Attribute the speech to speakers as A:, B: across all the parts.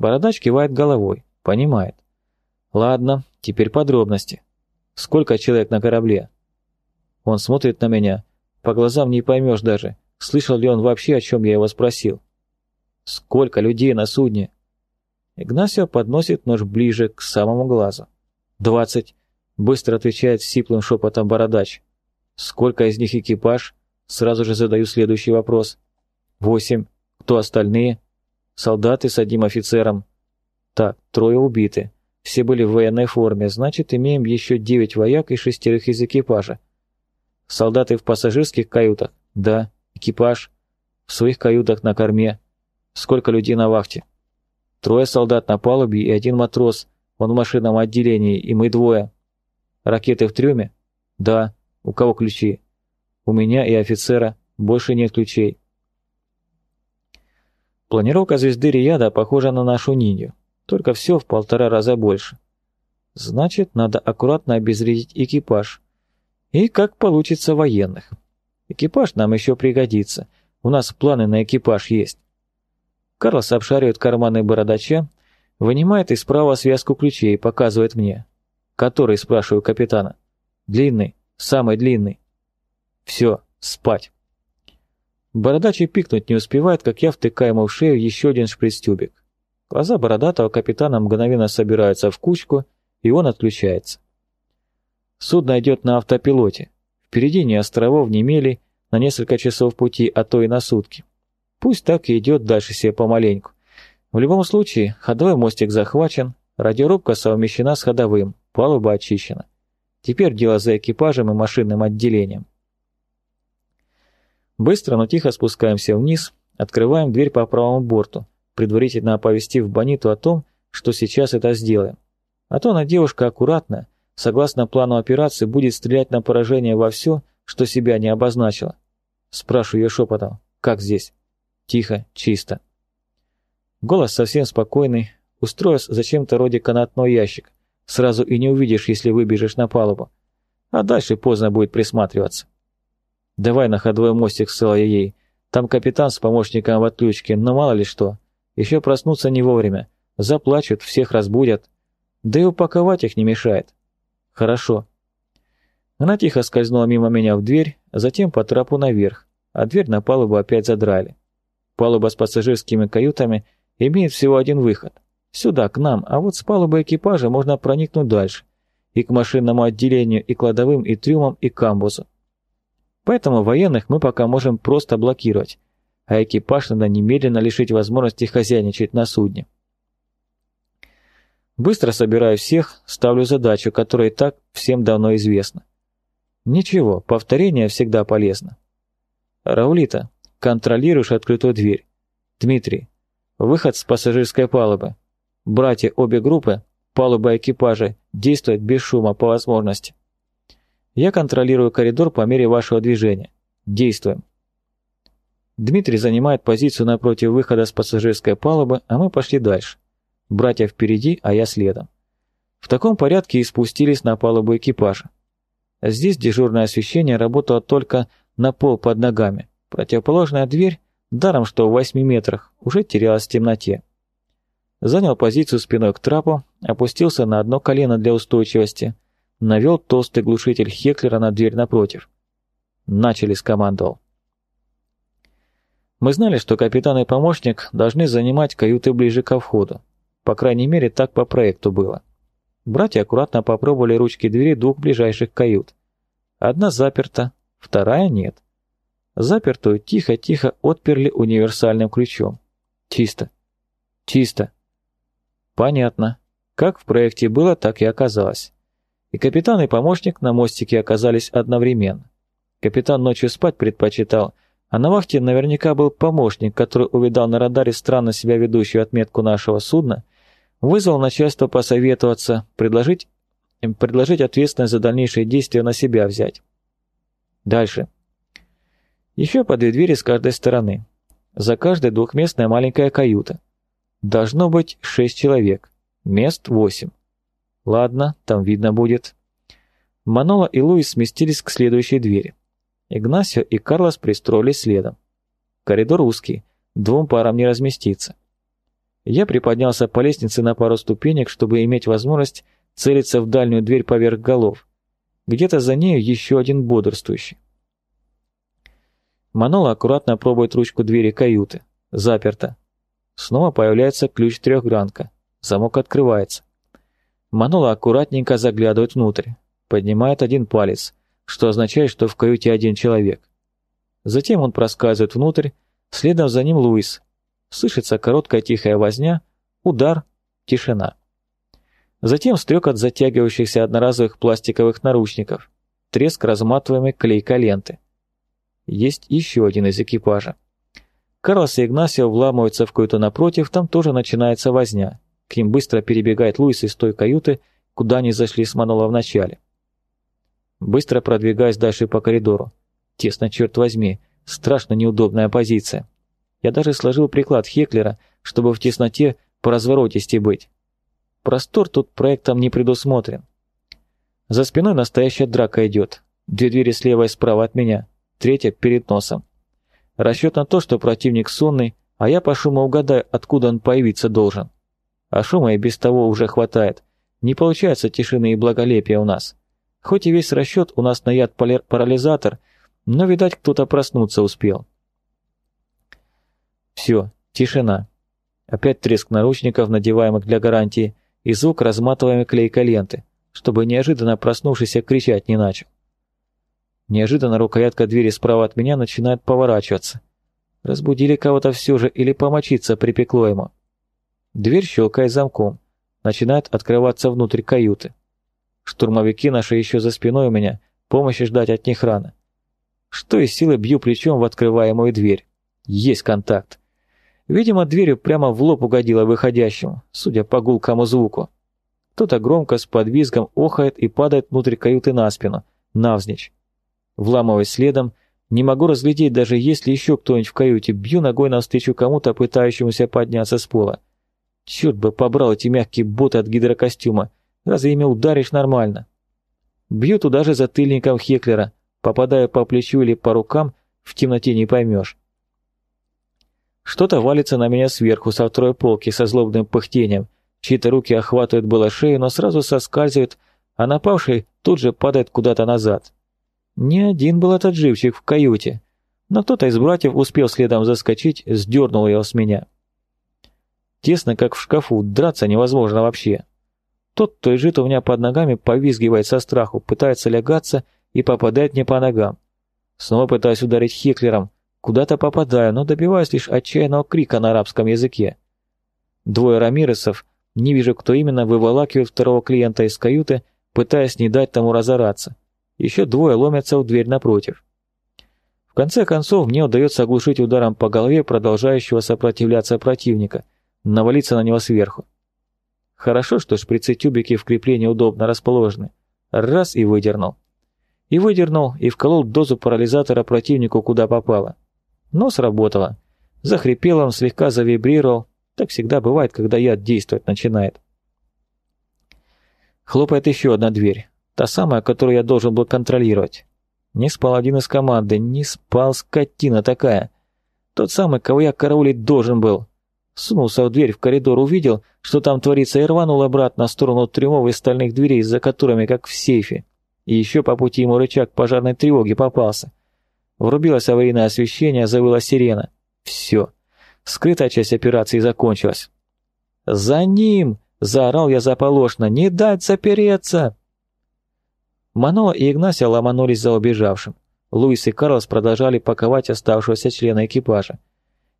A: Бородач кивает головой, понимает. Ладно, теперь подробности. Сколько человек на корабле? Он смотрит на меня. По глазам не поймешь даже, слышал ли он вообще, о чем я его спросил. Сколько людей на судне? Игнасио подносит нож ближе к самому глазу. «Двадцать», — быстро отвечает сиплым шепотом бородач. «Сколько из них экипаж?» Сразу же задаю следующий вопрос. «Восемь. Кто остальные?» «Солдаты с одним офицером». «Так, трое убиты. Все были в военной форме, значит, имеем еще девять вояк и шестерых из экипажа. Солдаты в пассажирских каютах? Да. Экипаж? В своих каютах на корме. Сколько людей на вахте? Трое солдат на палубе и один матрос. Он в машинном отделении, и мы двое. Ракеты в трюме? Да. У кого ключи? У меня и офицера. Больше нет ключей. Планировка звезды Рияда похожа на нашу Нинью, только все в полтора раза больше. Значит, надо аккуратно обезвредить экипаж. И как получится военных. Экипаж нам еще пригодится. У нас планы на экипаж есть. Карлос обшаривает карманы бородача, вынимает из справа связку ключей и показывает мне. Который, спрашиваю капитана. Длинный, самый длинный. Все, спать. Бородач и пикнуть не успевает, как я втыкаю ему в шею еще один шприц-тюбик. Глаза бородатого капитана мгновенно собираются в кучку, и он отключается. Судно идет на автопилоте. Впереди ни островов, ни мели, на несколько часов пути, а то и на сутки. Пусть так и идет дальше себе помаленьку. В любом случае, ходовой мостик захвачен, радиорубка совмещена с ходовым, палуба очищена. Теперь дело за экипажем и машинным отделением. Быстро, но тихо спускаемся вниз, открываем дверь по правому борту, предварительно оповестив Бониту о том, что сейчас это сделаем. А то она девушка аккуратная, согласно плану операции, будет стрелять на поражение во все, что себя не обозначила. Спрашиваю ее шепотом, как здесь? Тихо, чисто. Голос совсем спокойный, устроив зачем-то вроде канатной ящик. Сразу и не увидишь, если выбежишь на палубу. А дальше поздно будет присматриваться. Давай на ходовой мостик ссылала ей. Там капитан с помощником в отключке, но мало ли что. Еще проснуться не вовремя. Заплачут, всех разбудят. Да и упаковать их не мешает. Хорошо. Она тихо скользнула мимо меня в дверь, затем по трапу наверх, а дверь на палубу опять задрали. Палуба с пассажирскими каютами имеет всего один выход. Сюда, к нам, а вот с палубы экипажа можно проникнуть дальше. И к машинному отделению, и кладовым, и трюмам, и камбузу. Поэтому военных мы пока можем просто блокировать, а экипаж надо немедленно лишить возможности хозяйничать на судне. Быстро собираю всех, ставлю задачу, которая и так всем давно известна. Ничего, повторение всегда полезно. Раулита, Контролируешь открытую дверь. Дмитрий. Выход с пассажирской палубы. Братья обе группы, палуба экипажа, действуют без шума по возможности. Я контролирую коридор по мере вашего движения. Действуем. Дмитрий занимает позицию напротив выхода с пассажирской палубы, а мы пошли дальше. Братья впереди, а я следом. В таком порядке и спустились на палубу экипажа. Здесь дежурное освещение работало только на пол под ногами. Противоположная дверь, даром что в восьми метрах, уже терялась в темноте. Занял позицию спиной к трапу, опустился на одно колено для устойчивости, навел толстый глушитель Хеклера на дверь напротив. Начали, скомандовал. Мы знали, что капитан и помощник должны занимать каюты ближе ко входу. По крайней мере, так по проекту было. Братья аккуратно попробовали ручки двери двух ближайших кают. Одна заперта, вторая нет. Запертую тихо-тихо отперли универсальным ключом. Чисто. Чисто. Понятно. Как в проекте было, так и оказалось. И капитан и помощник на мостике оказались одновременно. Капитан ночью спать предпочитал, а на вахте наверняка был помощник, который увидал на радаре странно себя ведущую отметку нашего судна, вызвал начальство посоветоваться, предложить, предложить ответственность за дальнейшие действия на себя взять. Дальше. Еще по две двери с каждой стороны. За каждой двухместная маленькая каюта. Должно быть шесть человек. Мест восемь. Ладно, там видно будет. Манола и Луис сместились к следующей двери. Игнасио и Карлос пристроились следом. Коридор узкий, двум парам не разместиться. Я приподнялся по лестнице на пару ступенек, чтобы иметь возможность целиться в дальнюю дверь поверх голов. Где-то за нею еще один бодрствующий. Манола аккуратно пробует ручку двери каюты. Заперто. Снова появляется ключ-трехгранка. Замок открывается. Манола аккуратненько заглядывает внутрь. Поднимает один палец, что означает, что в каюте один человек. Затем он проскальзывает внутрь, следом за ним Луис. Слышится короткая тихая возня, удар, тишина. Затем стрек от затягивающихся одноразовых пластиковых наручников, треск разматываемой клейкой ленты. Есть еще один из экипажа. Карлос и Игнасио вламываются в каюту напротив, там тоже начинается возня. К ним быстро перебегает Луис из той каюты, куда они зашли с Манола в начале. Быстро продвигаясь дальше по коридору. Тесно, черт возьми, страшно неудобная позиция. Я даже сложил приклад Хеклера, чтобы в тесноте по разворотисти быть. Простор тут проектом не предусмотрен. За спиной настоящая драка идет. Две двери слева и справа от меня, третья перед носом. Расчет на то, что противник сонный, а я по шуму угадаю, откуда он появиться должен. А шума и без того уже хватает. Не получается тишины и благолепия у нас. Хоть и весь расчет у нас на яд парализатор, но, видать, кто-то проснуться успел. Все, тишина. Опять треск наручников, надеваемых для гарантии, и звук разматываемой клейкой ленты, чтобы неожиданно проснувшийся кричать не начал. Неожиданно рукоятка двери справа от меня начинает поворачиваться. Разбудили кого-то все же или помочиться припекло ему. Дверь щелкает замком. Начинает открываться внутрь каюты. Штурмовики наши еще за спиной у меня, помощи ждать от них рано. Что из силы бью плечом в открываемую дверь. Есть контакт. Видимо, дверью прямо в лоб угодила выходящему, судя по гулкому звуку. Кто-то громко с подвизгом охает и падает внутрь каюты на спину, навзничь. Вламываясь следом, не могу разглядеть, даже есть ли еще кто-нибудь в каюте, бью ногой навстречу кому-то, пытающемуся подняться с пола. Черт бы побрал эти мягкие боты от гидрокостюма, разве ими ударишь нормально? Бью туда же затыльником Хеклера, попадая по плечу или по рукам, в темноте не поймешь. Что-то валится на меня сверху со второй полки со злобным пыхтением. Чьи-то руки охватывают было шею, но сразу соскальзывают, а напавший тут же падает куда-то назад. Не один был этот живчик в каюте, но кто-то из братьев успел следом заскочить, сдернул его с меня. Тесно, как в шкафу, драться невозможно вообще. Тот, кто лежит у меня под ногами, повизгивает со страху, пытается лягаться и попадает мне по ногам. Снова пытаюсь ударить Хеклером, Куда-то попадаю, но добиваюсь лишь отчаянного крика на арабском языке. Двое рамиресов, не вижу кто именно, выволакивают второго клиента из каюты, пытаясь не дать тому разораться. Еще двое ломятся в дверь напротив. В конце концов, мне удается оглушить ударом по голове продолжающего сопротивляться противника, навалиться на него сверху. Хорошо, что шприцы-тюбики в креплении удобно расположены. Раз и выдернул. И выдернул, и вколол дозу парализатора противнику куда попало. Но сработало. Захрипел он, слегка завибрировал. Так всегда бывает, когда яд действовать начинает. Хлопает еще одна дверь. Та самая, которую я должен был контролировать. Не спал один из команды, не спал скотина такая. Тот самый, кого я караулить должен был. Сунулся в дверь в коридор, увидел, что там творится, и рванул обратно в сторону трюмовой стальных дверей, за которыми, как в сейфе. И еще по пути ему рычаг пожарной тревоги попался. Врубилось аварийное освещение, завыла сирена. Все. Скрытая часть операции закончилась. «За ним!» – заорал я заполошно. «Не дать запереться!» Манола и Игнасия ломанулись за убежавшим. Луис и Карлос продолжали паковать оставшегося члена экипажа.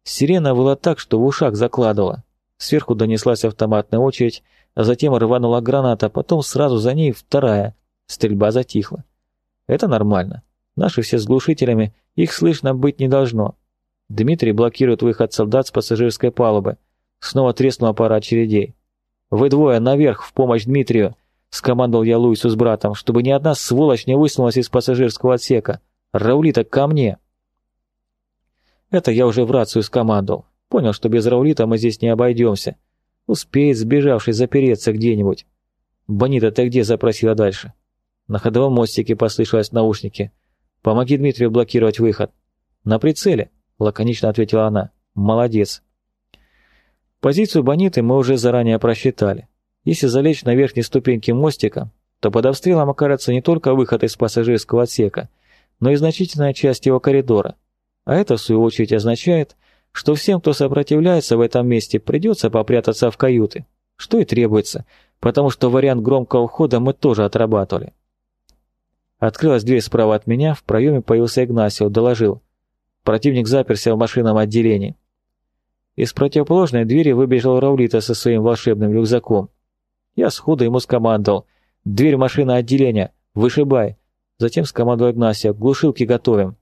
A: Сирена выла так, что в ушах закладывала. Сверху донеслась автоматная очередь, а затем рванула граната, потом сразу за ней вторая. Стрельба затихла. Это нормально. Наши все с глушителями, их слышно быть не должно. Дмитрий блокирует выход солдат с пассажирской палубы. Снова треснул аппарат очередей. «Вы двое, наверх, в помощь Дмитрию!» — скомандовал я Луису с братом, чтобы ни одна сволочь не высунулась из пассажирского отсека. «Раулита, ко мне!» Это я уже в рацию скомандовал. Понял, что без Раулита мы здесь не обойдемся. Успеет сбежавший запереться где-нибудь. «Бонита, ты где?» — запросила дальше. На ходовом мостике послышалось в наушнике. «Помоги Дмитрию блокировать выход». «На прицеле», — лаконично ответила она. «Молодец». Позицию Бониты мы уже заранее просчитали. Если залечь на верхней ступеньке мостика, то под обстрелом окажется не только выход из пассажирского отсека, но и значительная часть его коридора. А это, в свою очередь, означает, что всем, кто сопротивляется в этом месте, придется попрятаться в каюты, что и требуется, потому что вариант громкого входа мы тоже отрабатывали. Открылась дверь справа от меня, в проеме появился Игнасио, доложил. Противник заперся в машинном отделении. Из противоположной двери выбежал Раулита со своим волшебным рюкзаком. Я сходу ему скомандовал. «Дверь машины отделения! Вышибай!» Затем скомандовал Игнасия. «Глушилки готовим!»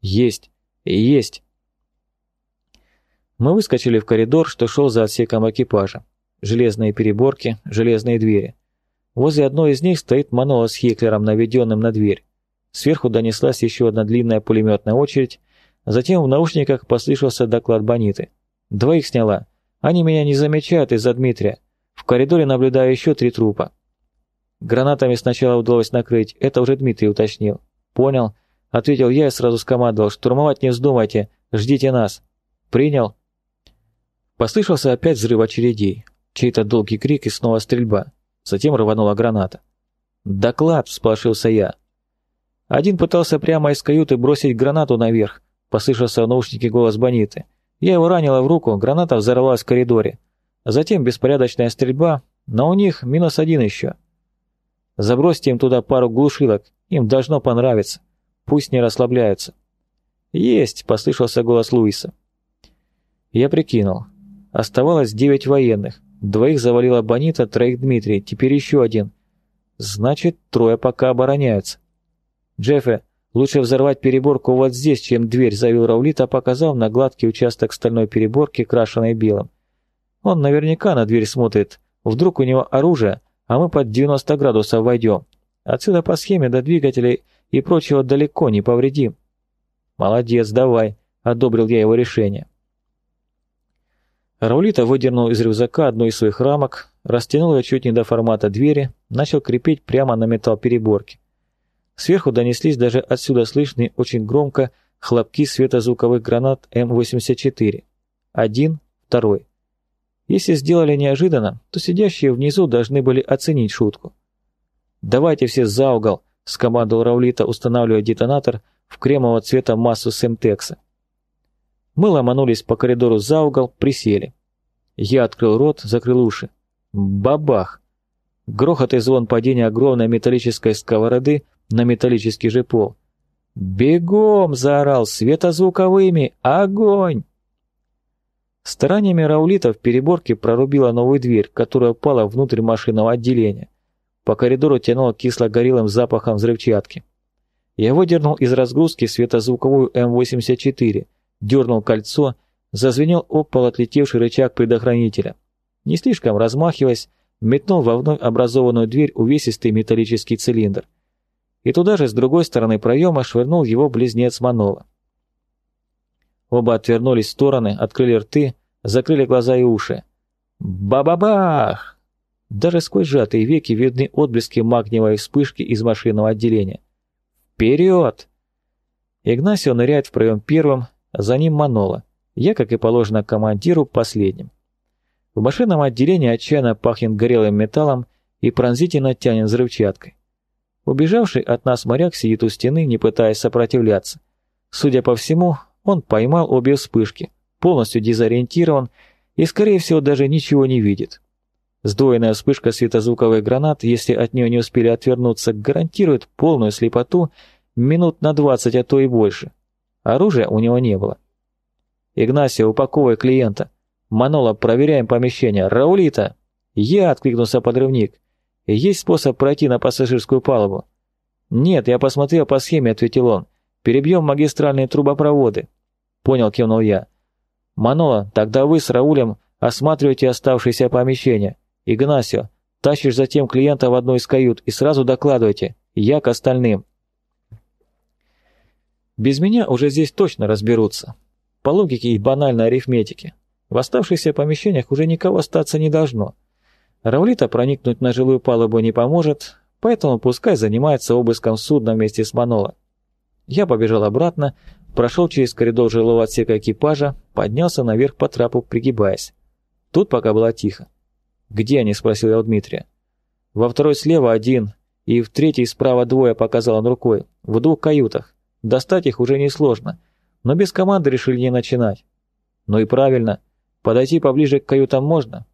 A: «Есть! Есть!» Мы выскочили в коридор, что шел за отсеком экипажа. Железные переборки, железные двери. Возле одной из них стоит Манола с Хеклером, наведенным на дверь. Сверху донеслась еще одна длинная пулеметная очередь, затем в наушниках послышался доклад Бониты. Двоих сняла. Они меня не замечают из-за Дмитрия. В коридоре наблюдаю еще три трупа. Гранатами сначала удалось накрыть, это уже Дмитрий уточнил. Понял. Ответил я и сразу скомандовал. Штурмовать не вздумайте, ждите нас. Принял. Послышался опять взрыв очередей. Чей-то долгий крик и снова стрельба. Затем рванула граната. «Доклад!» – всполошился я. Один пытался прямо из каюты бросить гранату наверх. Послышался в наушнике голос Бониты. Я его ранила в руку, граната взорвалась в коридоре. Затем беспорядочная стрельба, но у них минус один еще. Забросьте им туда пару глушилок, им должно понравиться. Пусть не расслабляются. «Есть!» — послышался голос Луиса. Я прикинул. Оставалось девять военных. Двоих завалила Бонита, троих Дмитрий, теперь еще один. Значит, трое пока обороняются. Джеффе, Лучше взорвать переборку вот здесь, чем дверь, завел Раулит, а показал на гладкий участок стальной переборки, крашенной белым. Он наверняка на дверь смотрит. Вдруг у него оружие, а мы под 90 градусов войдем. Отсюда по схеме до двигателей и прочего далеко не повредим. Молодец, давай, одобрил я его решение. Раулита выдернул из рюкзака одну из своих рамок, растянул ее чуть не до формата двери, начал крепить прямо на металл переборки. Сверху донеслись даже отсюда слышные очень громко хлопки светозвуковых гранат М-84. Один, второй. Если сделали неожиданно, то сидящие внизу должны были оценить шутку. «Давайте все за угол», — скомандовал Раулита, устанавливая детонатор в кремового цвета массу Семтекса. Мы ломанулись по коридору за угол, присели. Я открыл рот, закрыл уши. Бабах! Грохот и звон падения огромной металлической сковороды на металлический же пол. «Бегом!» — заорал светозвуковыми. «Огонь!» Стараниями Раулита в переборке прорубила новую дверь, которая упала внутрь машинного отделения. По коридору тянуло кисло-горелым запахом взрывчатки. Я выдернул из разгрузки светозвуковую М-84, дернул кольцо, зазвенел об пол отлетевший рычаг предохранителя. Не слишком размахиваясь, метнул во вновь образованную дверь увесистый металлический цилиндр и туда же с другой стороны проема швырнул его близнец Манова. Оба отвернулись в стороны, открыли рты, закрыли глаза и уши. Ба-ба-бах! Даже сквозь сжатые веки видны отблески магниевой вспышки из машинного отделения. Вперед! Игнасио ныряет в проем первым, за ним Манола. Я, как и положено командиру, последним. В машинном отделении отчаянно пахнет горелым металлом и пронзительно тянет взрывчаткой. Убежавший от нас моряк сидит у стены, не пытаясь сопротивляться. Судя по всему, он поймал обе вспышки, полностью дезориентирован и, скорее всего, даже ничего не видит. Сдвоенная вспышка светозвуковых гранат, если от нее не успели отвернуться, гарантирует полную слепоту минут на 20, а то и больше. Оружия у него не было. «Игнасия, упаковывай клиента. Манола, проверяем помещение. Раулита!» «Я!» — откликнулся подрывник. Есть способ пройти на пассажирскую палубу?» «Нет, я посмотрел по схеме», — ответил он. «Перебьем магистральные трубопроводы». «Понял», — кивнул я. «Манола, тогда вы с Раулем осматривайте оставшиеся помещения. Игнасио, тащишь затем клиента в одну из кают и сразу докладывайте. Я к остальным». Без меня уже здесь точно разберутся. По логике и банальной арифметике. В оставшихся помещениях уже никого остаться не должно. Раулита проникнуть на жилую палубу не поможет, поэтому пускай занимается обыском судна вместе с Маноло. Я побежал обратно, прошел через коридор жилого отсека экипажа, поднялся наверх по трапу, пригибаясь. Тут пока было тихо. «Где они?» – спросил я у Дмитрия. «Во второй слева один, и в третьей справа двое», – показал он рукой. «В двух каютах. Достать их уже несложно, но без команды решили не начинать». «Ну и правильно. Подойти поближе к каютам можно?»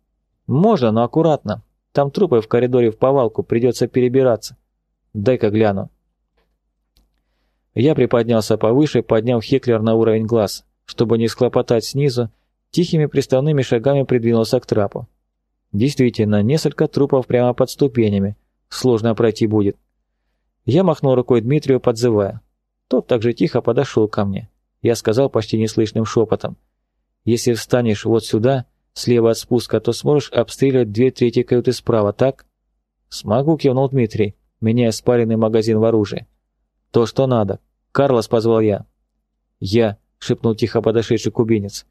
A: «Можно, но аккуратно. Там трупы в коридоре в повалку, придется перебираться. Дай-ка гляну». Я приподнялся повыше, подняв Хеклер на уровень глаз, чтобы не схлопотать снизу, тихими приставными шагами придвинулся к трапу. Действительно, несколько трупов прямо под ступенями. Сложно пройти будет. Я махнул рукой Дмитрию, подзывая. Тот также тихо подошел ко мне. Я сказал почти неслышным шепотом. «Если встанешь вот сюда, слева от спуска, то сможешь обстреливать две трети каюты справа, так?» «Смогу», — кивнул Дмитрий, меняя спаренный магазин в оружие. «То, что надо. Карлос», — позвал я. «Я», — шепнул тихо подошедший кубинец.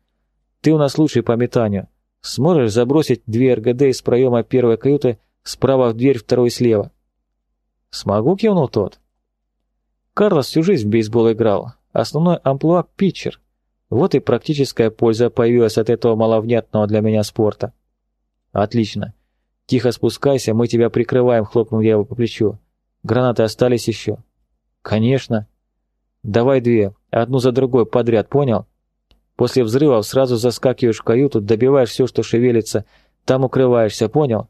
A: «Ты у нас лучший по метанию. Сможешь забросить две РГД из проема первой каюты справа в дверь, второй слева?» «Смогу», — кивнул тот. Карлос всю жизнь в бейсбол играл. Основной амплуа — питчер. Вот и практическая польза появилась от этого маловнятного для меня спорта. «Отлично. Тихо спускайся, мы тебя прикрываем», — хлопнул я его по плечу. «Гранаты остались еще?» «Конечно». «Давай две, одну за другой подряд, понял?» После взрывов сразу заскакиваешь в каюту, добиваешь все, что шевелится, там укрываешься, понял?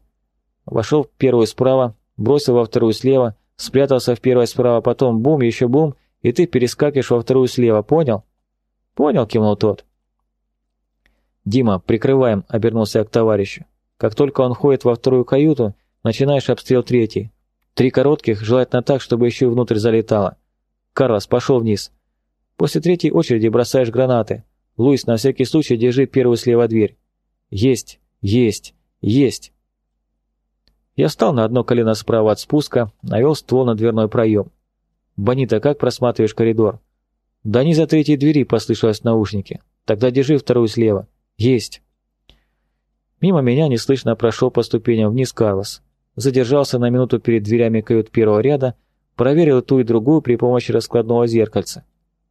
A: Вошел в первую справа, бросил во вторую слева, спрятался в первой справа, потом бум, еще бум, и ты перескакиваешь во вторую слева, понял? Понял, кивнул тот. Дима, прикрываем, обернулся я к товарищу. Как только он ходит во вторую каюту, начинаешь обстрел третий. Три коротких, желательно так, чтобы еще и внутрь залетало. Карлос, пошел вниз. После третьей очереди бросаешь гранаты. Луис, на всякий случай держи первую слева дверь. Есть, есть, есть. Я встал на одно колено справа от спуска, навел ствол на дверной проем. «Бонита, как просматриваешь коридор?» «Да не за третьей двери», — послышалось в наушнике. «Тогда держи вторую слева». «Есть». Мимо меня неслышно прошел по ступеням вниз Карлос. Задержался на минуту перед дверями кают первого ряда, проверил ту и другую при помощи раскладного зеркальца.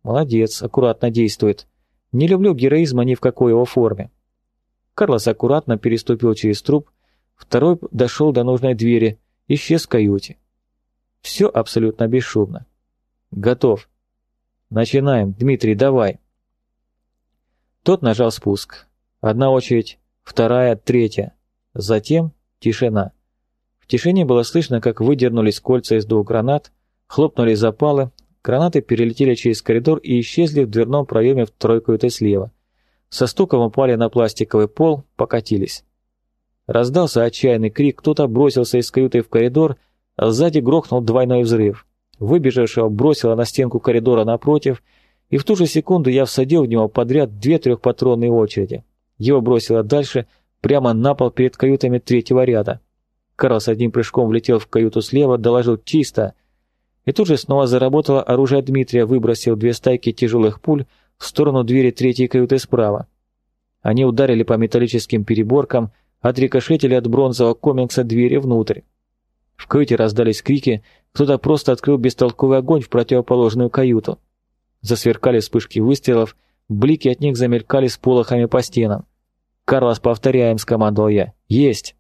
A: Молодец, аккуратно действует. Не люблю героизма ни в какой его форме. Карлос аккуратно переступил через труп, второй дошел до нужной двери, исчез в каюте. Все абсолютно бесшумно. Готов. Начинаем. Дмитрий, давай. Тот нажал спуск. Одна очередь, вторая, третья. Затем тишина. В тишине было слышно, как выдернулись кольца из двух гранат, хлопнули запалы, Гранаты перелетели через коридор и исчезли в дверном проеме в тройку это слева. Со стуком упали на пластиковый пол, покатились. Раздался отчаянный крик, кто-то бросился из каюты в коридор, а сзади грохнул двойной взрыв. Выбежавшего бросило на стенку коридора напротив, и в ту же секунду я всадил в него подряд две трехпатронные очереди. Его бросило дальше, прямо на пол перед каютами третьего ряда. Карл с одним прыжком влетел в каюту слева, доложил «чисто», и тут же снова заработало оружие Дмитрия, выбросив две стайки тяжелых пуль в сторону двери третьей каюты справа. Они ударили по металлическим переборкам, отрикошетили от бронзового комикса двери внутрь. В каюте раздались крики, кто-то просто открыл бестолковый огонь в противоположную каюту. Засверкали вспышки выстрелов, блики от них замелькали с полохами по стенам. «Карлос, повторяем», — скомандовал я. «Есть!»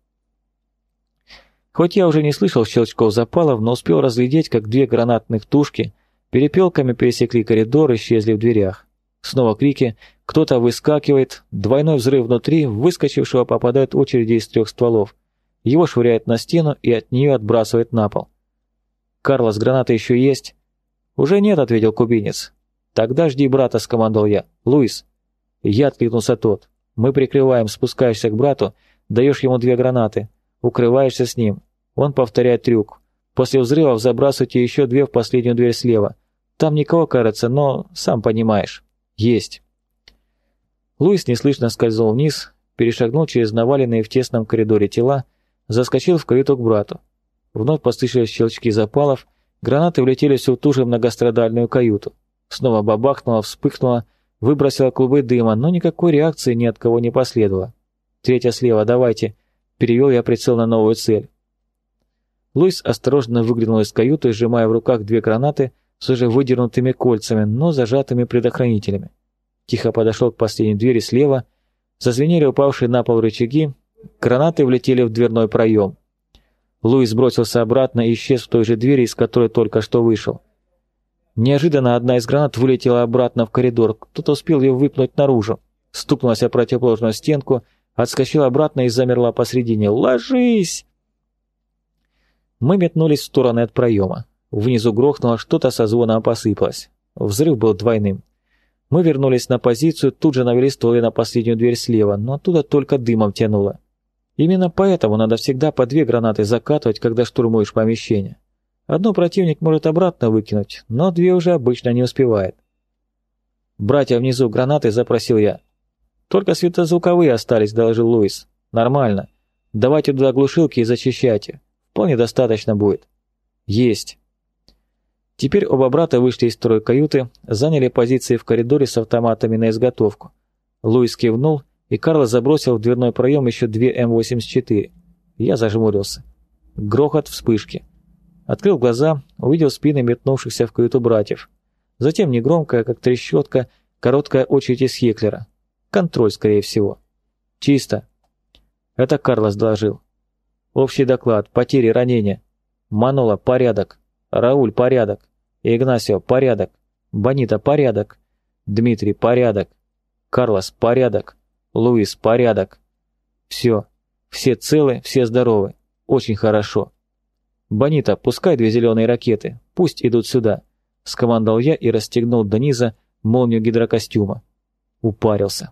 A: Хоть я уже не слышал щелчков запалов, но успел разглядеть, как две гранатных тушки перепелками пересекли коридор и исчезли в дверях. Снова крики, кто-то выскакивает, двойной взрыв внутри, выскочившего попадает очереди из трех стволов. Его швыряет на стену и от нее отбрасывает на пол. «Карлос, граната еще есть?» «Уже нет», — ответил кубинец. «Тогда жди брата», — скомандовал я. «Луис». Я откликнулся тот. «Мы прикрываем, спускаешься к брату, даешь ему две гранаты. Укрываешься с ним. Он повторяет трюк. После взрывов забрасывайте еще две в последнюю дверь слева. Там никого, кажется, но сам понимаешь. Есть. Луис неслышно скользнул вниз, перешагнул через наваленные в тесном коридоре тела, заскочил в каюту к брату. Вновь послышались щелчки запалов, гранаты влетели всю ту же многострадальную каюту. Снова бабахнуло, вспыхнуло, выбросило клубы дыма, но никакой реакции ни от кого не последовало. Третья слева, давайте. Перевел я прицел на новую цель. Луис осторожно выглянул из каюты, сжимая в руках две гранаты с уже выдернутыми кольцами, но зажатыми предохранителями. Тихо подошел к последней двери слева, Зазвенели упавшие на пол рычаги, гранаты влетели в дверной проем. Луис бросился обратно и исчез в той же двери, из которой только что вышел. Неожиданно одна из гранат вылетела обратно в коридор. Кто-то успел ее выпнуть наружу. Стукнулась о противоположную стенку, отскочила обратно и замерла посредине. «Ложись!» Мы метнулись в стороны от проема. Внизу грохнуло, что-то со звоном посыпалось. Взрыв был двойным. Мы вернулись на позицию, тут же навели стволы на последнюю дверь слева, но оттуда только дымом тянуло. Именно поэтому надо всегда по две гранаты закатывать, когда штурмуешь помещение. Одну противник может обратно выкинуть, но две уже обычно не успевает. «Братья внизу гранаты», — запросил я. «Только светозвуковые остались», — доложил Луис. «Нормально. Давайте туда глушилки и зачищайте. Вполне достаточно будет». «Есть». Теперь оба брата вышли из второй каюты, заняли позиции в коридоре с автоматами на изготовку. Луис кивнул, и Карло забросил в дверной проем еще две М-84. Я зажмурился. Грохот вспышки. Открыл глаза, увидел спины метнувшихся в каюту братьев. Затем негромкая, как трещотка, короткая очередь из Хеклера. Контроль, скорее всего. Чисто. Это Карлос доложил. Общий доклад, потери, ранения. Манола, порядок. Рауль, порядок. Игнасио, порядок. Бонита, порядок. Дмитрий, порядок. Карлос, порядок. Луис, порядок. Все. Все целы, все здоровы. Очень хорошо. «Бонита, пускай две зеленые ракеты. Пусть идут сюда», — скомандовал я и расстегнул до низа молнию гидрокостюма. Упарился.